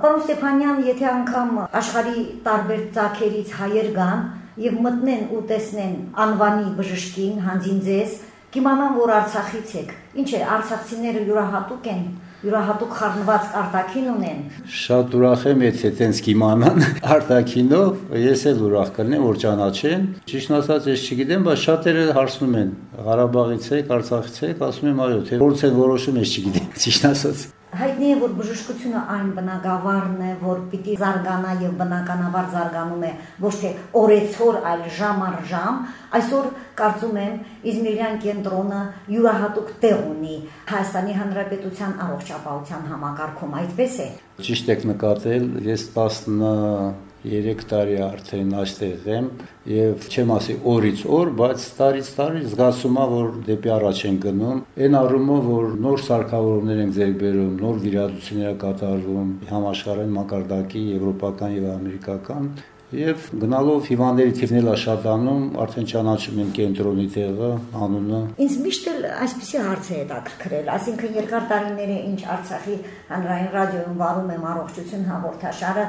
Պարոն Ստեփանյան, եթե անգամ աշխարի տարբեր ցակերից հայեր գան եւ մտնեն ու տեսնեն անվանի բժշկին, հանձին ձեզ, կիմանան, որ Արցախից եք։ Ինչ է, արցախցիները յուրահատուկ են, յուրահատուկ խառնված արտակին ունեն։ Շատ ուրախ եմ, եթե տենց կիմանան արտակինով, ես էլ ուրախ կլինեմ, որ ճանաչեն։ Ճիշտ ասած, ես չգիտեմ, բայց շատերը հարցնում են. Ղարաբաղից եք, Արցախից եք, ասում եմ, այո, թե որից են որոշում, ես չգիտեմ, ճիշտ ասած։ Հայտնի է, որ բժշկությունը այն բնակավարն է, որ պիտի զարգանա եւ բնականաբար զարգանում է ոչ թե օրեցօր, այլ ժամ առ ժամ։ Այսօր կարծում եմ Իզմիրյան կենտրոնը յուրահատուկ տեղ ունի Հայաստանի Հանրապետության առողջապահության համակարգում, այդպես է։ Ճիշտ եք նկատել, ես 10 3 տարի արդեն այստեղ եմ եւ չեմ ասի օրից օր, բայց տարից տարի զգացում եմ, որ դեպի առաջ են գնում։ Այն առումով, որ նոր սարքավորումներ են ձեռք բերում, նոր վիրահատություններ կատարվում համաշխարհային մակարդակի, եվրոպական եւ ամերիկական Եվ գնալով հիվանդների թիվն էլ շատանում, արդեն ճանաչում են կենտրոնի տեղը, անունը։ Ինձ միշտ էլ այսպեսի հարց է հետաքրքրել, ասինքն երկար տարիներ է ինչ Արցախի հանրային ռադիոյում վարում եմ առողջություն հաղորդաշարը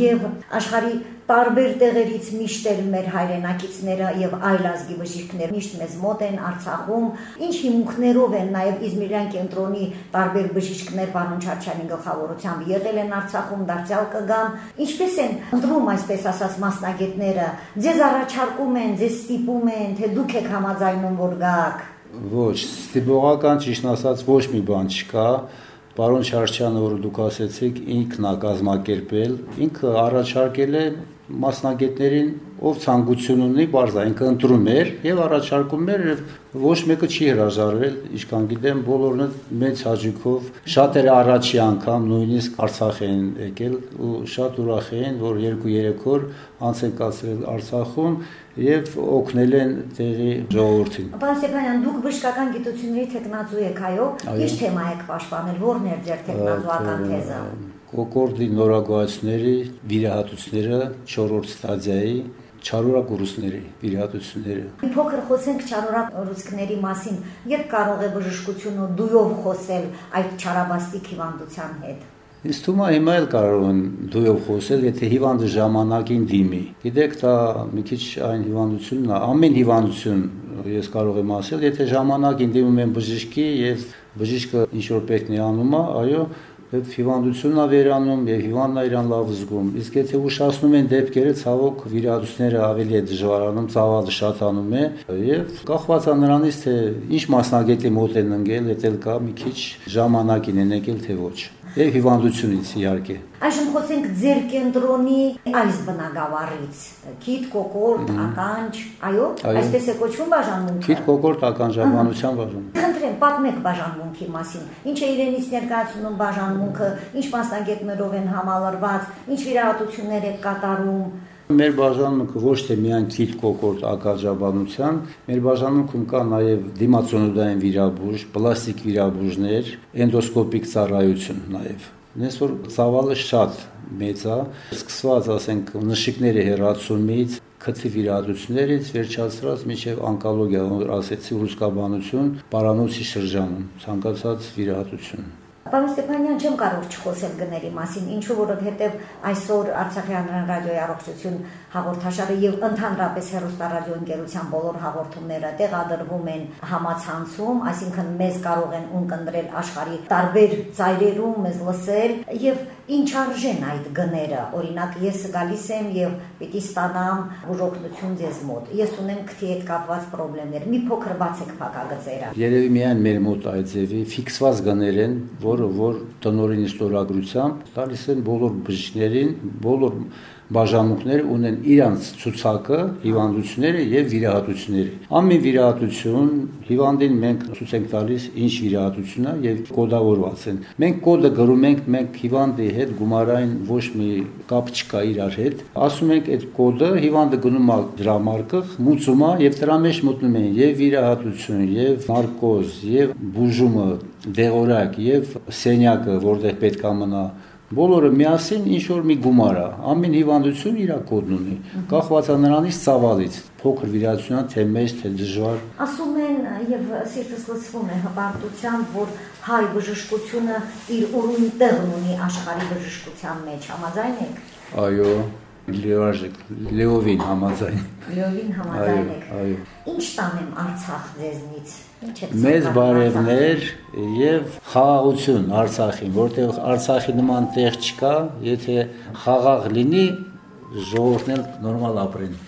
եւ աշխարի տարբեր տեղերից միշտ էլ մեր հայրենակիցները եւ այլ ազգի բժիշկներ միշտ մեզ մոտ են Արցախում ինչ հիմունքներով են նաեւ Իզմիրյան կենտրոնի տարբեր բժիշկներ պարոն Չարչյանի գլխավորությամբ եղել են Արցախում դարձյալ կգան ինչպես են ընտրում այսպես ասած մասնագետները ձեզ առաջարկում են ձեզ ստիպում են թե դուք եք համաձայնում որ գաք ոչ ստիպողական ճիշտ ասած ոչ մի բան չկա Պարոն Չարչյանը, որ դուք ասեցիք, ինքն է կազմակերպել, ինքը առաջարկել է մասնագետներին ով ցանկություն ունի, բարձա ինքը ընտրում էր եւ առաջարկում էր եւ ոչ մեկը չի հրաժարվել, ինչքան գիտեմ, բոլորն մեծ հաջողով շատերը առաջի անգամ նույնիսկ Արցախ են եկել ու շատ ուրախ էին, որ 2-3 օր անց են կացրել Արցախում եւ օգնել են տեղի ժողովրդին։ Պարոն Ստեփանյան, դուք բժշկական գիտությունների տեխնացու եք, այո։ Ինչ թեմա եք պաշտպանել, ո՞րն է ձեր տեխնացուական թեզը։ Կոկորդի նորագույացների վիրահատությունները 4-րդ ստադիայի չարորակ ուռուցքների վիրահատությունները։ Փոքր խոսենք չարորակ ուռուցքների մասին։ Երբ կարող է բժշկությունը դույով խոսել այդ չարաբաստիկ հիվանդության հետ։ Ինձ թվում է հիմա էլ կարող են դույով խոսել, եթե հիվանդը ժամանակին դիմի։ Գիտեք, դա մի քիչ այն հիվանդությունն է, ամեն հիվանդություն ես կարող եմ ասել, եթե ժամանակին դիմում են բժշկի եւ բժիշկը ինչ որ պետք է անում, այո, եւ հիվանդությունն է վերանում եւ հիվանդն է իրան լավ զգում։ Իսկ եթե ուշացնում են դեպքերը, ցավոք վիրահատությունները ավելի է դժվարանում, ծավալը շատանում է եւ կախված է նրանից թե ինչ մասնագետի մոտ են ընկել, եթե կա մի քիչ ժամանակին են եկել թե ոչ եւ հիվանդությունից իհարկե։ Այժմ խոսենք ձեր կենտրոնի այս բնակավարից։ Քիթ, կոկորտ, ականջ, այո, այսպես է կոչվում բաժանմունքը։ Քիթ, կոկորտ, ականջաբանության բաժանմունք։ Խնդրեմ, պատմեք բաժանմունքի մասին։ Ինչ է իրենից ներկայացնում բաժանմունքը, ինչ մասնագետներով են համալրված, ինչ վիրահատություններ է կատարում, Մեր բաժանմունքը ոչ թե միայն քիթ կոկորտ ակաջաբանության, մեր բաժանմունքում կա նաև դիմացոնոդային վիրաբույժ, պլաստիկ վիրաբույժներ, էնդոսկոպիկ ծառայություն նաև։ Նես որ ծավալը շատ մեծ է, սկսված ասենք նշիկների հերացումից, քթի վիրահատություններից վերջացրած միջև անկոլոգիա, ասեցի ռուսկաբանություն, պարանոցի շրջանում, ցանկացած վիրահատություն։ Պարոն Ստեփանյան, չեմ կարող չխոսել գների մասին, ինչու որովհետև այսօր Արցախի հանրային ռադիոյի առողջություն հաղորդաշարը եւ ընդհանրապես հեռուստարադիո ընկերության բոլոր հաղորդումները տեղադրվում են համացանցում, այսինքն մեզ կարող են ունկնդրել աշխարհի տարբեր ծայրերում, մեզ լսել եւ ինչ արժեն այդ գները։ Օրինակ ես գալիս եմ եւ պիտի ստանամ բուժօգնություն ձեզ մոտ։ Ես ունեմ քթի հետ կապված խնդիրներ։ Մի փոքր բացեք փակագծերը։ Երևի միայն մեր մոտ այդ ձևի ֆիքսված գներ են, որը որ տնորինի ստորագրությամբ տալիս են բոլոր բժիշկներին, բոլոր բաժանմունքները ունեն իրանց ցուցակը, հիվանդությունները եւ վիրահատությունները։ Ամեն վիրահատություն հիվանդին մենք ցույց ենք տալիս ինչ վիրահատությունն է եւ կոդավորված են։ Մենք կոդը գրում ենք, մենք հիվանդի հետ գումարային ոչ մի կապ չկա իրար հետ։ Ասում ենք այդ կոդը հիվանդը գնում է դրամարկղ, մուծում է եւ դրա մեջ մտնում են եւ վիրահատություն, եւ նարկոզ, եւ բուժումը, դեղորայք եւ սենյակը, որտեղ պետք է մնա Բոլորը միասին ինչ որ մի գումար է։ Ամեն հիվանդություն իր կոդն ունի։ Կախված է նրանից ծավալից, փոքր վիրահատությունա թե մեծ թե դժվար։ Ասում են եւ սիրտս լցվում է հպարտությամբ, որ հայ բժշկությունը իր ուրույն տեղն ունի աշխարհի բժշկության մեջ, համաձայն եք։ Այո, Լեոժիկ, Լեովին համաձայն։ Լեովին համաձայն եք։ Այո։ Ինչ տանեմ Արցախ ձեզնից։ Մեծ բարևներ եւ խաղաղություն Արցախին, որտեղ Արցախի նման տեղ չկա, եթե խաղաղ լինի, ժողովուրդն էլ նորմալ ապրեն։